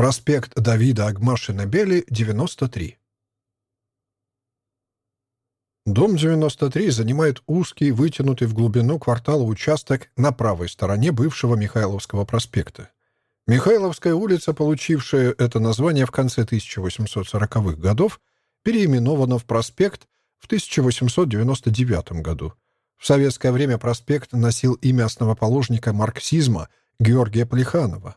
Проспект Давида Агмашина-Бели, 93. Дом 93 занимает узкий, вытянутый в глубину квартала участок на правой стороне бывшего Михайловского проспекта. Михайловская улица, получившая это название в конце 1840-х годов, переименована в проспект в 1899 году. В советское время проспект носил имя основоположника марксизма Георгия Плеханова.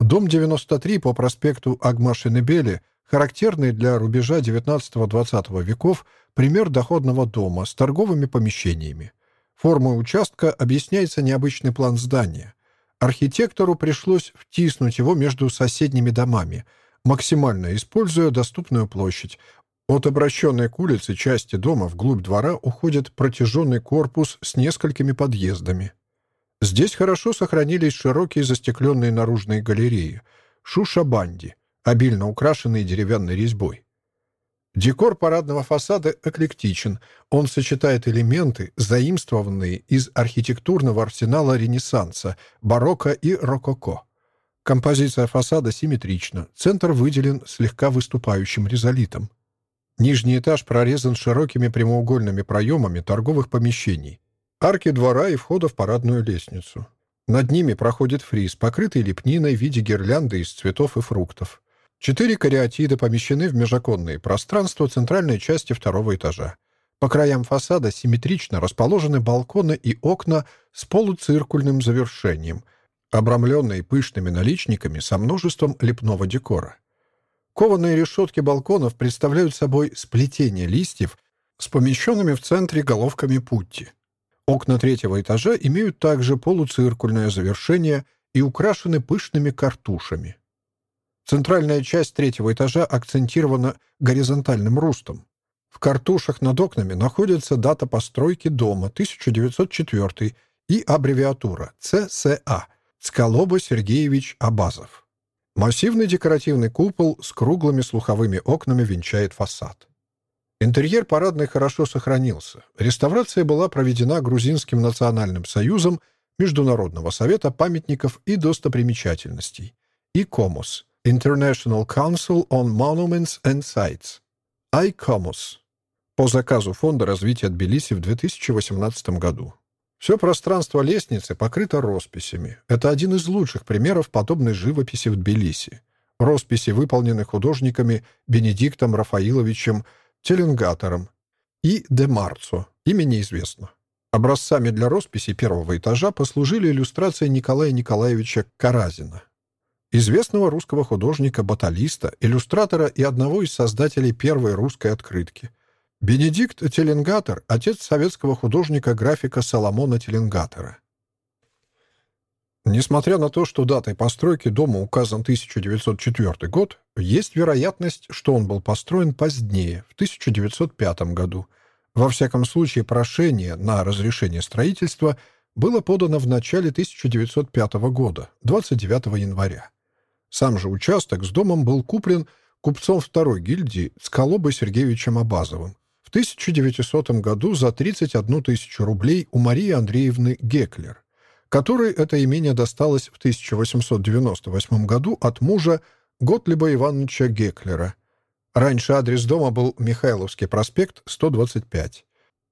Дом 93 по проспекту Агмашинебели характерный для рубежа XIX-XX веков пример доходного дома с торговыми помещениями. Формой участка объясняется необычный план здания. Архитектору пришлось втиснуть его между соседними домами, максимально используя доступную площадь. От обращенной к улице части дома вглубь двора уходит протяженный корпус с несколькими подъездами. Здесь хорошо сохранились широкие застекленные наружные галереи — шушабанди, обильно украшенные деревянной резьбой. Декор парадного фасада эклектичен. Он сочетает элементы, заимствованные из архитектурного арсенала Ренессанса, барокко и рококо. Композиция фасада симметрична. Центр выделен слегка выступающим резолитом. Нижний этаж прорезан широкими прямоугольными проемами торговых помещений. Арки двора и входа в парадную лестницу. Над ними проходит фриз, покрытый лепниной в виде гирлянды из цветов и фруктов. Четыре кариатида помещены в межоконные пространства центральной части второго этажа. По краям фасада симметрично расположены балконы и окна с полуциркульным завершением, обрамленные пышными наличниками со множеством лепного декора. Кованые решетки балконов представляют собой сплетение листьев с помещенными в центре головками путти. Окна третьего этажа имеют также полуциркульное завершение и украшены пышными картушами. Центральная часть третьего этажа акцентирована горизонтальным рустом. В картушах над окнами находится дата постройки дома 1904 и аббревиатура ЦСА Сколоба Сергеевич Абазов. Массивный декоративный купол с круглыми слуховыми окнами венчает фасад. Интерьер парадной хорошо сохранился. Реставрация была проведена Грузинским национальным союзом Международного совета памятников и достопримечательностей и КОМОС International Council on Monuments and Sites, ICOMOS, по заказу Фонда развития Тбилиси в 2018 году. Все пространство лестницы покрыто росписями. Это один из лучших примеров подобной живописи в Тбилиси. Росписи выполнены художниками Бенедиктом Рафаиловичем Теленгатором и Де Марцо, имя неизвестно. Образцами для росписи первого этажа послужили иллюстрации Николая Николаевича Каразина известного русского художника-баталиста, иллюстратора и одного из создателей первой русской открытки. Бенедикт Теленгатор — отец советского художника-графика Соломона Теленгатора. Несмотря на то, что датой постройки дома указан 1904 год, есть вероятность, что он был построен позднее, в 1905 году. Во всяком случае, прошение на разрешение строительства было подано в начале 1905 года, 29 января. Сам же участок с домом был куплен купцом второй гильдии Сколобой Сергеевичем Абазовым в 1900 году за 31 тысячу рублей у Марии Андреевны Геклер, которой это имение досталось в 1898 году от мужа Готлиба Ивановича Геклера. Раньше адрес дома был Михайловский проспект, 125.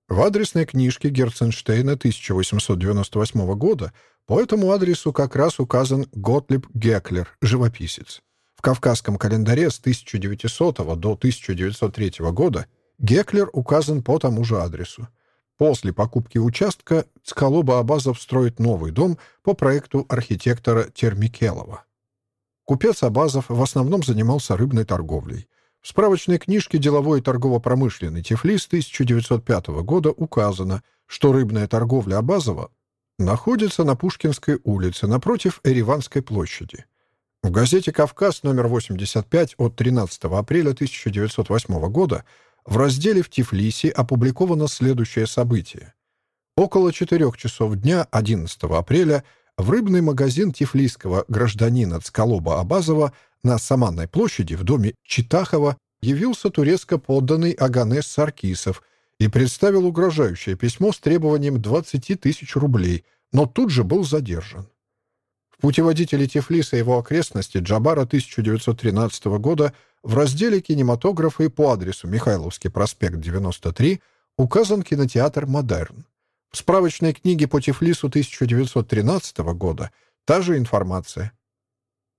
В адресной книжке Герценштейна 1898 года по этому адресу как раз указан Готлиб Геклер, живописец. В Кавказском календаре с 1900 до 1903 года Геклер указан по тому же адресу. После покупки участка Цкалоба Абазов строит новый дом по проекту архитектора Термикелова. Купец Абазов в основном занимался рыбной торговлей. В справочной книжке «Деловой торгово-промышленный Тифлис» 1905 года указано, что рыбная торговля Абазова находится на Пушкинской улице напротив Эреванской площади. В газете «Кавказ» номер 85 от 13 апреля 1908 года в разделе «В Тифлисе» опубликовано следующее событие. Около 4 часов дня 11 апреля в рыбный магазин тифлисского гражданина Цкалоба Абазова на Саманной площади в доме Читахова явился турецко подданный Аганес Саркисов – и представил угрожающее письмо с требованием 20 тысяч рублей, но тут же был задержан. В путеводителе Тифлиса и его окрестности Джабара 1913 года в разделе «Кинематографы» по адресу Михайловский проспект, 93 указан кинотеатр «Модерн». В справочной книге по Тифлису 1913 года та же информация.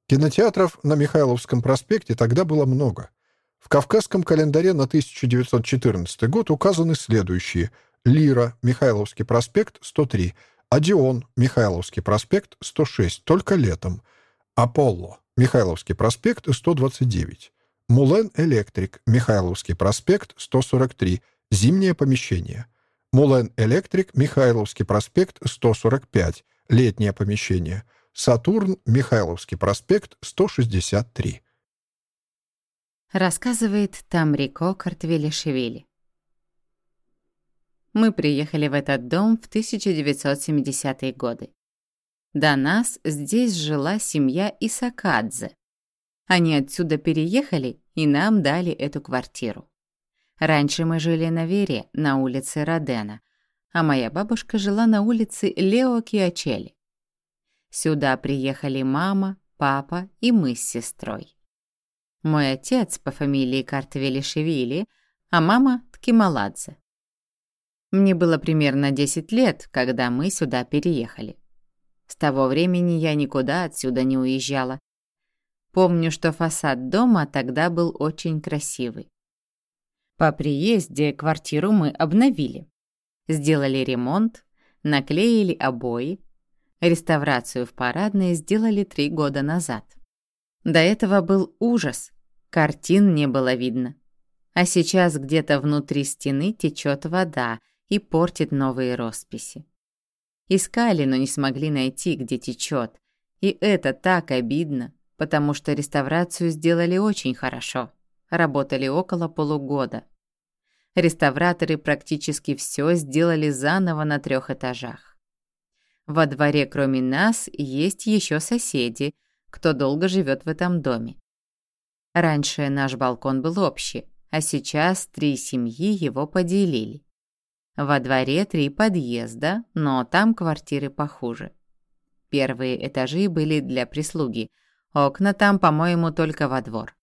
Кинотеатров на Михайловском проспекте тогда было много. В Кавказском календаре на 1914 год указаны следующие. Лира, Михайловский проспект, 103. Одион, Михайловский проспект, 106, только летом. Аполло, Михайловский проспект, 129. Мулен Электрик, Михайловский проспект, 143. Зимнее помещение. Мулен Электрик, Михайловский проспект, 145. Летнее помещение. Сатурн, Михайловский проспект, 163. Рассказывает Тамрико Картвелишвили. Мы приехали в этот дом в 1970-е годы. До нас здесь жила семья Исакадзе. Они отсюда переехали и нам дали эту квартиру. Раньше мы жили на Вере, на улице Родена, а моя бабушка жила на улице Лео Киачели. Сюда приехали мама, папа и мы с сестрой. Мой отец по фамилии Картвелишвили, а мама Ткималадзе. Мне было примерно 10 лет, когда мы сюда переехали. С того времени я никуда отсюда не уезжала. Помню, что фасад дома тогда был очень красивый. По приезде квартиру мы обновили. Сделали ремонт, наклеили обои, Реставрацию в парадной сделали три года назад. До этого был ужас, картин не было видно. А сейчас где-то внутри стены течет вода и портит новые росписи. Искали, но не смогли найти, где течет. И это так обидно, потому что реставрацию сделали очень хорошо. Работали около полугода. Реставраторы практически все сделали заново на трех этажах. Во дворе, кроме нас, есть еще соседи, кто долго живет в этом доме. Раньше наш балкон был общий, а сейчас три семьи его поделили. Во дворе три подъезда, но там квартиры похуже. Первые этажи были для прислуги, окна там, по-моему, только во двор.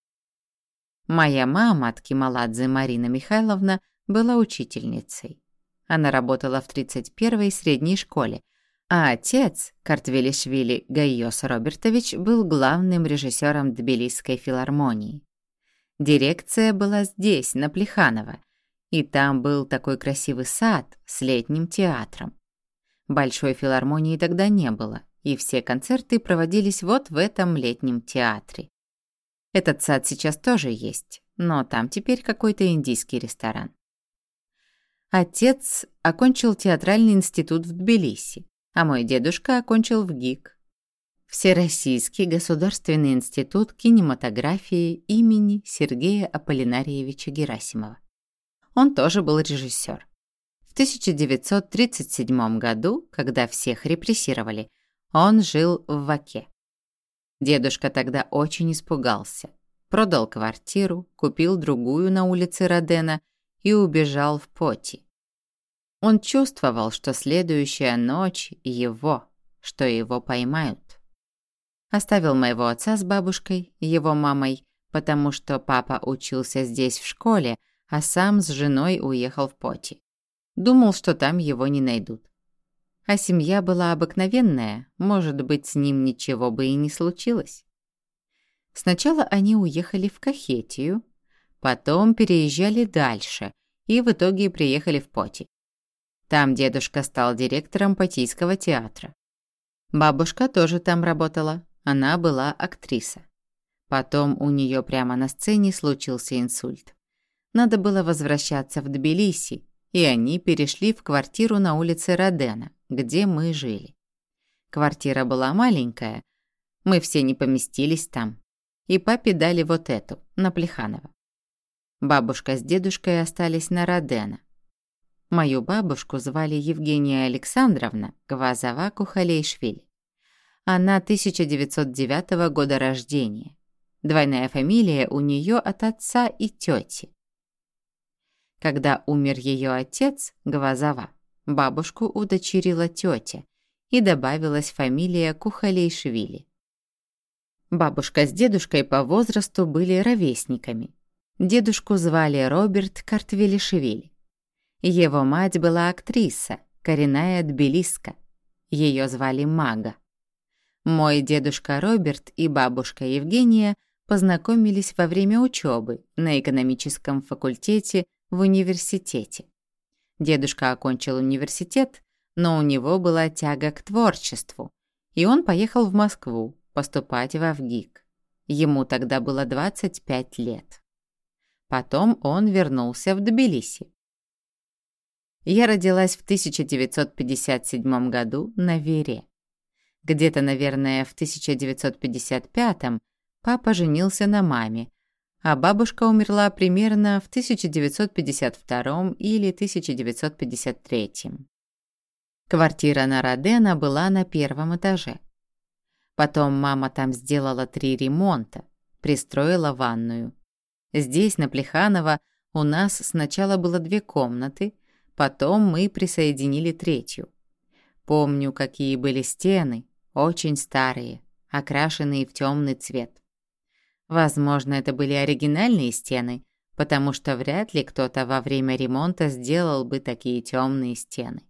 Моя мама, Ткималадзе Марина Михайловна, была учительницей. Она работала в 31-й средней школе, а отец, Картвелишвили Гайос Робертович, был главным режиссером Тбилисской филармонии. Дирекция была здесь, на Плеханово, и там был такой красивый сад с летним театром. Большой филармонии тогда не было, и все концерты проводились вот в этом летнем театре. Этот сад сейчас тоже есть, но там теперь какой-то индийский ресторан. Отец окончил театральный институт в Тбилиси, а мой дедушка окончил в ГИК. Всероссийский государственный институт кинематографии имени Сергея Аполлинариевича Герасимова. Он тоже был режиссер. В 1937 году, когда всех репрессировали, он жил в Ваке. Дедушка тогда очень испугался. Продал квартиру, купил другую на улице Родена и убежал в Поти. Он чувствовал, что следующая ночь его, что его поймают. Оставил моего отца с бабушкой, его мамой, потому что папа учился здесь в школе, а сам с женой уехал в Поти. Думал, что там его не найдут. А семья была обыкновенная, может быть, с ним ничего бы и не случилось. Сначала они уехали в Кахетию, потом переезжали дальше и в итоге приехали в Поти. Там дедушка стал директором Патийского театра. Бабушка тоже там работала, она была актриса. Потом у нее прямо на сцене случился инсульт. Надо было возвращаться в Тбилиси, и они перешли в квартиру на улице Родена, где мы жили. Квартира была маленькая, мы все не поместились там. И папе дали вот эту, на Плеханово. Бабушка с дедушкой остались на Родена. Мою бабушку звали Евгения Александровна Гвазова Кухалейшвили. Она 1909 года рождения. Двойная фамилия у нее от отца и тети. Когда умер ее отец, Гвазова, бабушку удочерила тетя, и добавилась фамилия Кухалейшвили. Бабушка с дедушкой по возрасту были ровесниками. Дедушку звали Роберт Картвелишвили. Его мать была актриса, коренная тбилиска. Ее звали Мага. Мой дедушка Роберт и бабушка Евгения познакомились во время учебы на экономическом факультете в университете. Дедушка окончил университет, но у него была тяга к творчеству, и он поехал в Москву поступать в Авгик. Ему тогда было 25 лет. Потом он вернулся в Тбилиси. Я родилась в 1957 году на Вере. Где-то, наверное, в 1955 папа женился на маме, а бабушка умерла примерно в 1952 или 1953. Квартира на Родена была на первом этаже. Потом мама там сделала три ремонта, пристроила ванную. Здесь, на Плеханово, у нас сначала было две комнаты, потом мы присоединили третью. Помню, какие были стены, очень старые, окрашенные в темный цвет. Возможно, это были оригинальные стены, потому что вряд ли кто-то во время ремонта сделал бы такие темные стены.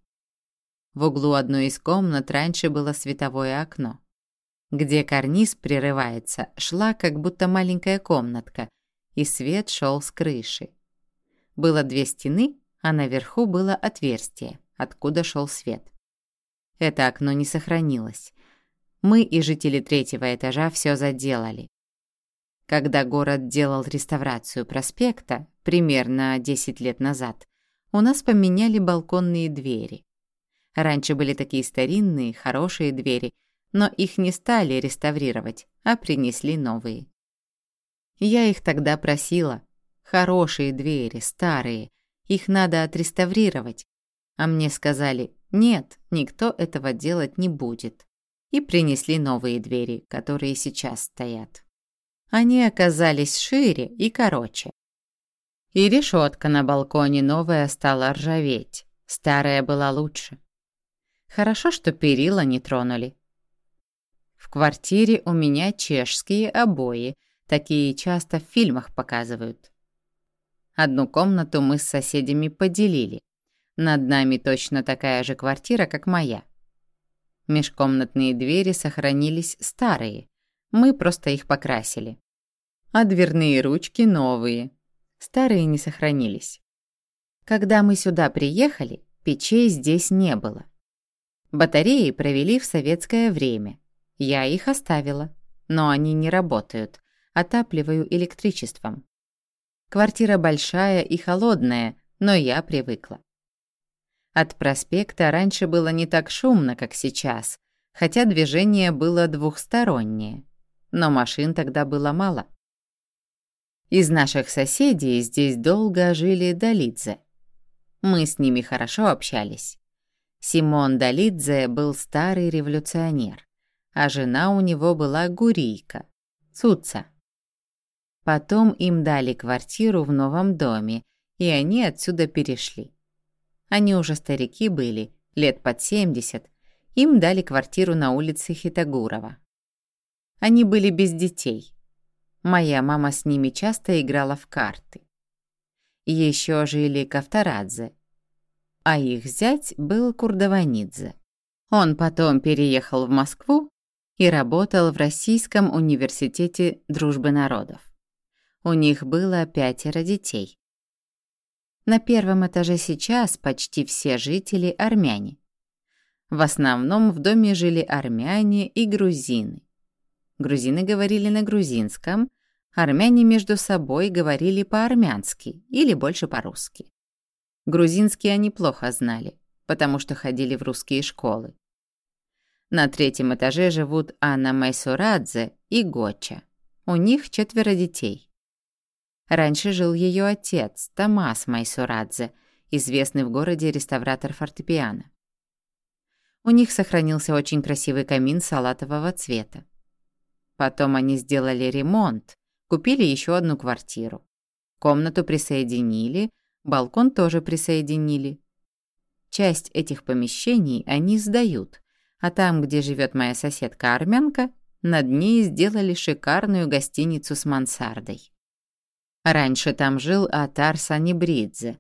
В углу одной из комнат раньше было световое окно. Где карниз прерывается, шла как будто маленькая комнатка, и свет шел с крыши. Было две стены, а наверху было отверстие, откуда шел свет. Это окно не сохранилось. Мы и жители третьего этажа все заделали. Когда город делал реставрацию проспекта, примерно 10 лет назад, у нас поменяли балконные двери. Раньше были такие старинные, хорошие двери, но их не стали реставрировать, а принесли новые. Я их тогда просила. Хорошие двери, старые, их надо отреставрировать. А мне сказали, нет, никто этого делать не будет. И принесли новые двери, которые сейчас стоят. Они оказались шире и короче. И решетка на балконе новая стала ржаветь, старая была лучше. Хорошо, что перила не тронули. В квартире у меня чешские обои, такие часто в фильмах показывают. Одну комнату мы с соседями поделили. Над нами точно такая же квартира, как моя. Межкомнатные двери сохранились старые, мы просто их покрасили. А дверные ручки новые. Старые не сохранились. Когда мы сюда приехали, печей здесь не было. Батареи провели в советское время. Я их оставила, но они не работают. Отапливаю электричеством. Квартира большая и холодная, но я привыкла. От проспекта раньше было не так шумно, как сейчас, хотя движение было двухстороннее но машин тогда было мало. Из наших соседей здесь долго жили Долидзе. Мы с ними хорошо общались. Симон Долидзе был старый революционер, а жена у него была гурийка, Цуца. Потом им дали квартиру в новом доме, и они отсюда перешли. Они уже старики были, лет под 70, им дали квартиру на улице Хитагурова. Они были без детей. Моя мама с ними часто играла в карты. Еще жили Кавторадзе, а их зять был Курдаванидзе. Он потом переехал в Москву и работал в Российском университете дружбы народов. У них было пятеро детей. На первом этаже сейчас почти все жители армяне. В основном в доме жили армяне и грузины. Грузины говорили на грузинском, армяне между собой говорили по-армянски или больше по-русски. Грузинский они плохо знали, потому что ходили в русские школы. На третьем этаже живут Анна Майсурадзе и Гоча. У них четверо детей. Раньше жил ее отец, Томас Майсурадзе, известный в городе реставратор фортепиано. У них сохранился очень красивый камин салатового цвета. Потом они сделали ремонт, купили еще одну квартиру. Комнату присоединили, балкон тоже присоединили. Часть этих помещений они сдают, А там, где живет моя соседка-армянка, над ней сделали шикарную гостиницу с мансардой. Раньше там жил Атар Санибридзе.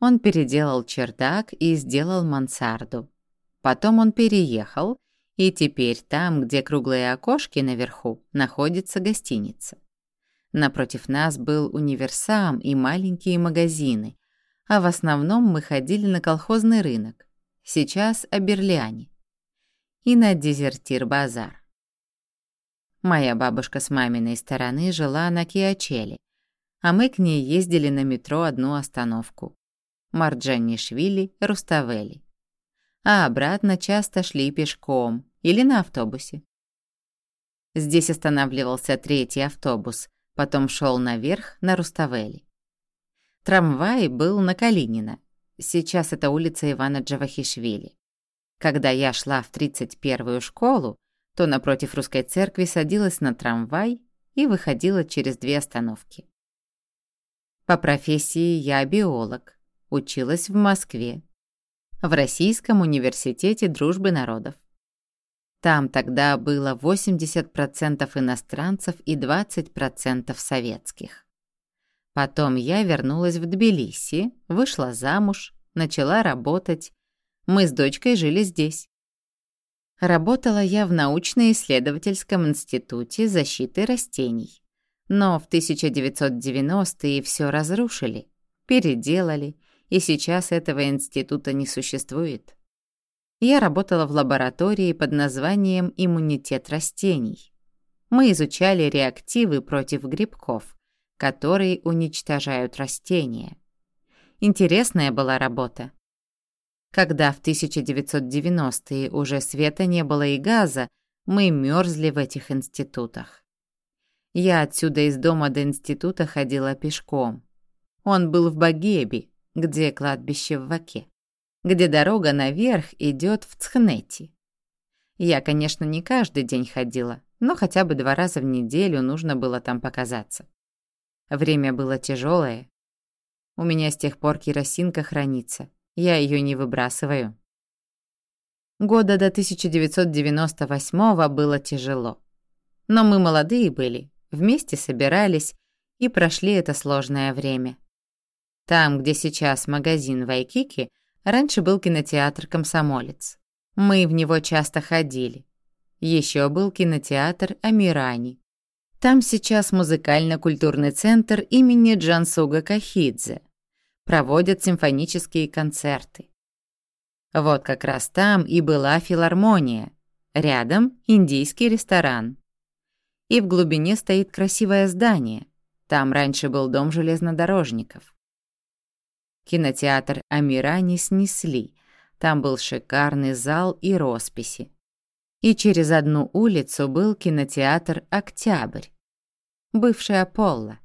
Он переделал чердак и сделал мансарду. Потом он переехал, и теперь там, где круглые окошки наверху, находится гостиница. Напротив нас был универсам и маленькие магазины, а в основном мы ходили на колхозный рынок, сейчас о Берлиане, и на дезертир-базар. Моя бабушка с маминой стороны жила на Киачеле, а мы к ней ездили на метро одну остановку. Марджанишвили, Руставели. А обратно часто шли пешком или на автобусе. Здесь останавливался третий автобус, потом шел наверх на Руставели. Трамвай был на Калинина. Сейчас это улица Ивана Джавахишвили. Когда я шла в 31-ю школу, то напротив русской церкви садилась на трамвай и выходила через две остановки. По профессии я биолог, училась в Москве, в Российском университете дружбы народов. Там тогда было 80% иностранцев и 20% советских. Потом я вернулась в Тбилиси, вышла замуж, начала работать. Мы с дочкой жили здесь. Работала я в научно-исследовательском институте защиты растений. Но в 1990-е все разрушили, переделали, и сейчас этого института не существует я работала в лаборатории под названием «Иммунитет растений». Мы изучали реактивы против грибков, которые уничтожают растения. Интересная была работа. Когда в 1990-е уже света не было и газа, мы мерзли в этих институтах. Я отсюда из дома до института ходила пешком. Он был в Багебе, где кладбище в Ваке где дорога наверх идет в Цхнети. Я, конечно, не каждый день ходила, но хотя бы два раза в неделю нужно было там показаться. Время было тяжелое. У меня с тех пор керосинка хранится, я ее не выбрасываю. Года до 1998 было тяжело. Но мы молодые были, вместе собирались и прошли это сложное время. Там, где сейчас магазин Вайкики, Раньше был кинотеатр «Комсомолец». Мы в него часто ходили. Еще был кинотеатр «Амирани». Там сейчас музыкально-культурный центр имени Джансуга Кахидзе. Проводят симфонические концерты. Вот как раз там и была филармония. Рядом индийский ресторан. И в глубине стоит красивое здание. Там раньше был дом железнодорожников. Кинотеатр «Амира» не снесли. Там был шикарный зал и росписи. И через одну улицу был кинотеатр «Октябрь», бывший Аполло.